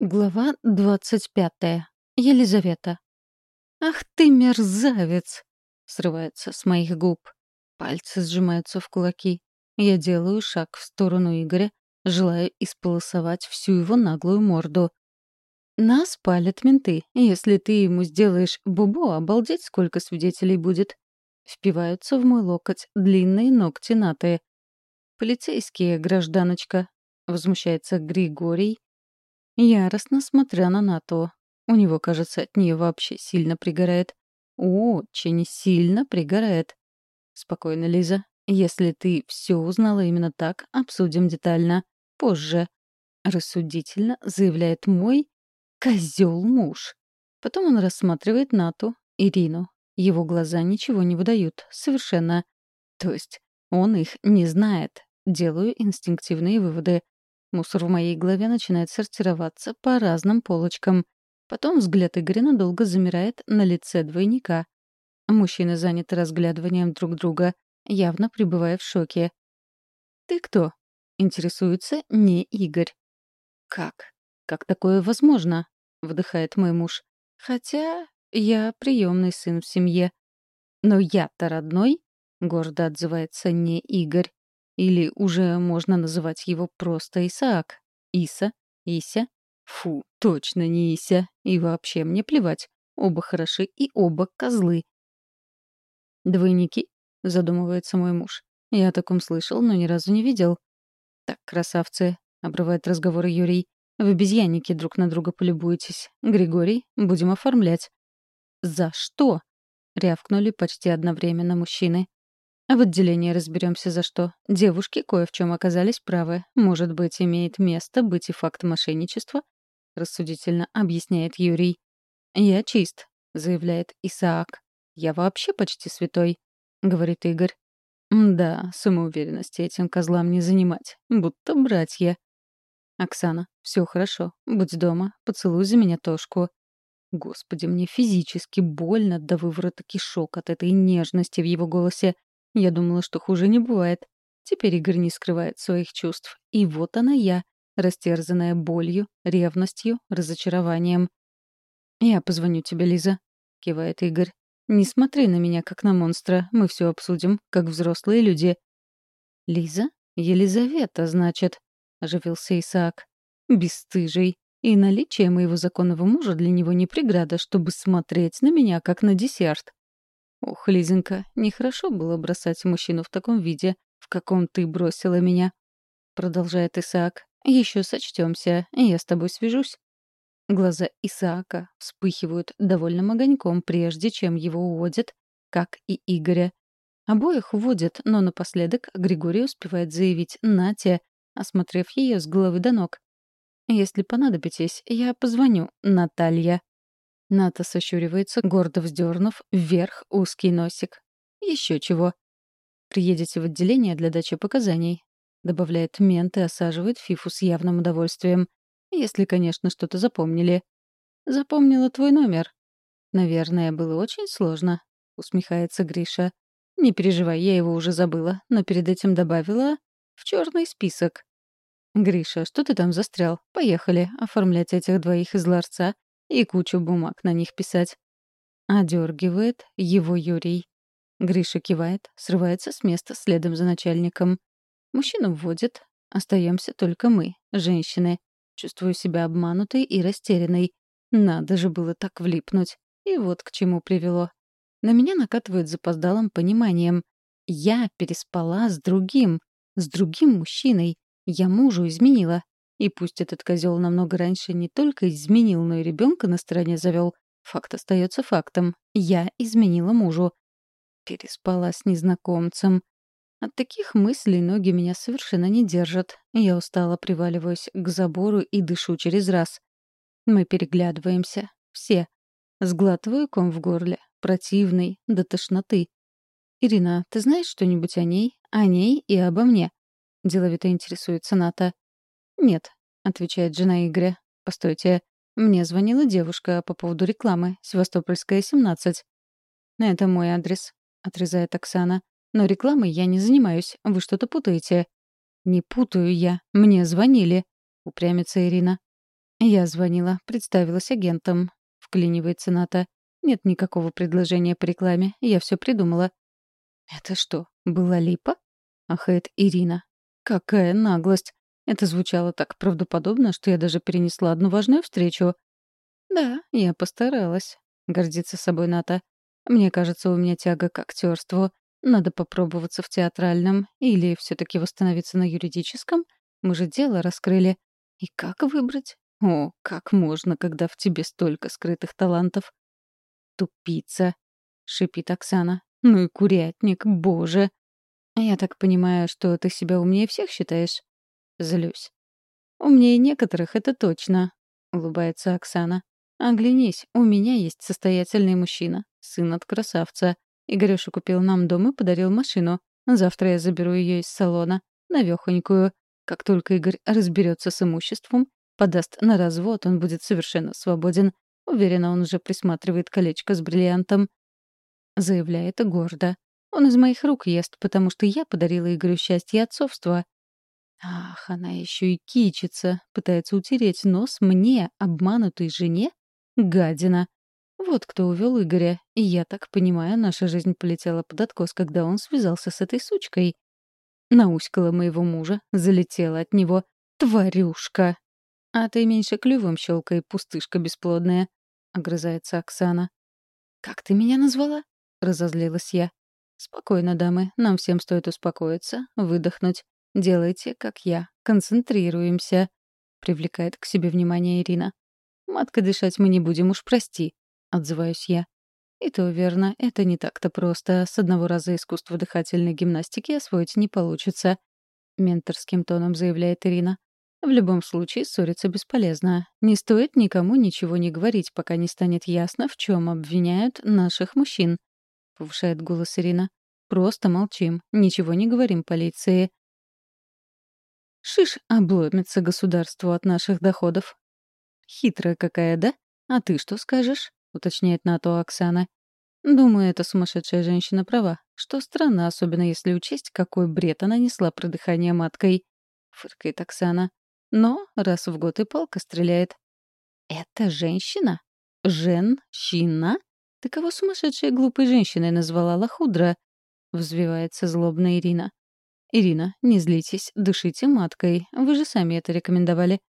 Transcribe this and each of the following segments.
Глава двадцать пятая. Елизавета. «Ах ты мерзавец!» — срывается с моих губ. Пальцы сжимаются в кулаки. Я делаю шаг в сторону Игоря, желая исполосовать всю его наглую морду. «Нас палят менты. Если ты ему сделаешь бубо, обалдеть, сколько свидетелей будет!» Впиваются в мой локоть длинные ногти натые. «Полицейские, гражданочка!» — возмущается Григорий, Яростно смотря на НАТО. У него, кажется, от нее вообще сильно пригорает. Очень сильно пригорает. Спокойно, Лиза. Если ты все узнала именно так, обсудим детально. Позже. Рассудительно заявляет мой козел муж. Потом он рассматривает Нату, Ирину. Его глаза ничего не выдают. Совершенно. То есть он их не знает. Делаю инстинктивные выводы. Мусор в моей голове начинает сортироваться по разным полочкам. Потом взгляд Игоря надолго замирает на лице двойника. Мужчины заняты разглядыванием друг друга, явно пребывая в шоке. «Ты кто?» — интересуется не Игорь. «Как? Как такое возможно?» — вдыхает мой муж. «Хотя я приемный сын в семье». «Но я-то родной?» — гордо отзывается не Игорь. Или уже можно называть его просто Исаак. Иса, Ися. Фу, точно не Ися. И вообще мне плевать. Оба хороши и оба козлы. «Двойники?» — задумывается мой муж. «Я о таком слышал, но ни разу не видел». «Так, красавцы», — обрывает разговор Юрий. «В обезьяннике друг на друга полюбуетесь. Григорий, будем оформлять». «За что?» — рявкнули почти одновременно мужчины. А в отделении разберемся за что. Девушки кое в чем оказались правы. Может быть, имеет место быть и факт мошенничества? Рассудительно объясняет Юрий. «Я чист», — заявляет Исаак. «Я вообще почти святой», — говорит Игорь. «Да, самоуверенности этим козлам не занимать. Будто братья». «Оксана, все хорошо. Будь дома. Поцелуй за меня Тошку». Господи, мне физически больно до выворота кишок от этой нежности в его голосе. Я думала, что хуже не бывает. Теперь Игорь не скрывает своих чувств. И вот она я, растерзанная болью, ревностью, разочарованием. «Я позвоню тебе, Лиза», — кивает Игорь. «Не смотри на меня, как на монстра. Мы все обсудим, как взрослые люди». «Лиза? Елизавета, значит», — оживился Исаак. «Бесстыжий. И наличие моего законного мужа для него не преграда, чтобы смотреть на меня, как на десерт. «Ох, Лизонька, нехорошо было бросать мужчину в таком виде, в каком ты бросила меня», — продолжает Исаак. «Еще сочтемся, я с тобой свяжусь». Глаза Исаака вспыхивают довольным огоньком, прежде чем его уводят, как и Игоря. Обоих уводят, но напоследок Григорий успевает заявить Нате, осмотрев ее с головы до ног. «Если понадобитесь, я позвоню, Наталья». Ната сощуривается, гордо вздернув вверх узкий носик. Еще чего. «Приедете в отделение для дачи показаний», — добавляет мент и осаживает Фифу с явным удовольствием. «Если, конечно, что-то запомнили». «Запомнила твой номер». «Наверное, было очень сложно», — усмехается Гриша. «Не переживай, я его уже забыла, но перед этим добавила в черный список». «Гриша, что ты там застрял? Поехали оформлять этих двоих из ларца и кучу бумаг на них писать. Одергивает его Юрий. Гриша кивает, срывается с места следом за начальником. Мужчину вводит, остаемся только мы, женщины. Чувствую себя обманутой и растерянной. Надо же было так влипнуть. И вот к чему привело. На меня накатывает запоздалым пониманием. Я переспала с другим, с другим мужчиной. Я мужу изменила. И пусть этот козел намного раньше не только изменил, но и ребенка на стороне завел, факт остается фактом. Я изменила мужу. Переспала с незнакомцем. От таких мыслей ноги меня совершенно не держат. Я устало приваливаюсь к забору и дышу через раз. Мы переглядываемся. Все. Сглатываю ком в горле. Противный, до тошноты. «Ирина, ты знаешь что-нибудь о ней? О ней и обо мне?» Деловито интересуется Ната. «Нет», — отвечает жена Игоря. «Постойте, мне звонила девушка по поводу рекламы. Севастопольская, 17». «Это мой адрес», — отрезает Оксана. «Но рекламой я не занимаюсь. Вы что-то путаете». «Не путаю я. Мне звонили», — упрямится Ирина. Я звонила, представилась агентом. Вклинивается Ната. Нет никакого предложения по рекламе, я все придумала. «Это что, была липа?» — ахает Ирина. «Какая наглость! Это звучало так правдоподобно, что я даже перенесла одну важную встречу». «Да, я постаралась», — гордится собой Ната. «Мне кажется, у меня тяга к актерству. Надо попробоваться в театральном или все таки восстановиться на юридическом. Мы же дело раскрыли. И как выбрать? О, как можно, когда в тебе столько скрытых талантов?» «Тупица», — шипит Оксана. «Ну и курятник, боже!» «Я так понимаю, что ты себя умнее всех считаешь?» Злюсь. «Умнее некоторых, это точно», — улыбается Оксана. «Оглянись, у меня есть состоятельный мужчина, сын от красавца. Игорёша купил нам дом и подарил машину. Завтра я заберу ее из салона, навёхонькую. Как только Игорь разберется с имуществом, подаст на развод, он будет совершенно свободен. Уверена, он уже присматривает колечко с бриллиантом. Заявляет гордо. Он из моих рук ест, потому что я подарила Игорю счастье отцовства. Ах, она еще и кичится, пытается утереть нос мне, обманутой жене? Гадина. Вот кто увел Игоря, и я так понимаю, наша жизнь полетела под откос, когда он связался с этой сучкой. Науськала моего мужа, залетела от него. Тварюшка! А ты меньше клювом щелкай, пустышка бесплодная. — огрызается Оксана. «Как ты меня назвала?» — разозлилась я. «Спокойно, дамы, нам всем стоит успокоиться, выдохнуть. Делайте, как я, концентрируемся», — привлекает к себе внимание Ирина. «Маткой дышать мы не будем, уж прости», — отзываюсь я. И то верно, это не так-то просто. С одного раза искусство дыхательной гимнастики освоить не получится. Менторским тоном заявляет Ирина. В любом случае ссориться бесполезно. Не стоит никому ничего не говорить, пока не станет ясно, в чем обвиняют наших мужчин. Повышает голос Ирина. Просто молчим, ничего не говорим полиции. Шиш обломится государству от наших доходов. Хитрая какая, да? А ты что скажешь? Уточняет на то Оксана. Думаю, эта сумасшедшая женщина права. Что странно, особенно если учесть, какой бред она несла про дыхание маткой. Фыркает Оксана. Но раз в год и палка стреляет. «Это женщина? Женщина? Ты кого сумасшедшей глупой женщиной назвала лохудра?» — взвивается злобная Ирина. «Ирина, не злитесь, дышите маткой. Вы же сами это рекомендовали».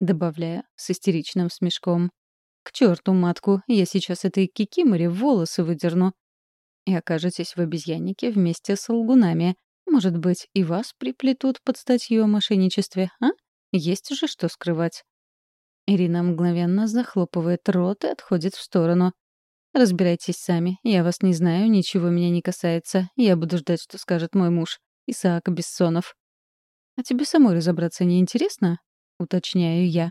Добавляя с истеричным смешком. «К черту матку, я сейчас этой кикиморе волосы выдерну». И окажетесь в обезьяннике вместе с лгунами. Может быть, и вас приплетут под статью о мошенничестве, а? Есть уже что скрывать. Ирина мгновенно захлопывает рот и отходит в сторону. «Разбирайтесь сами. Я вас не знаю, ничего меня не касается. Я буду ждать, что скажет мой муж, Исаак Бессонов». «А тебе самой разобраться не интересно?» — уточняю я.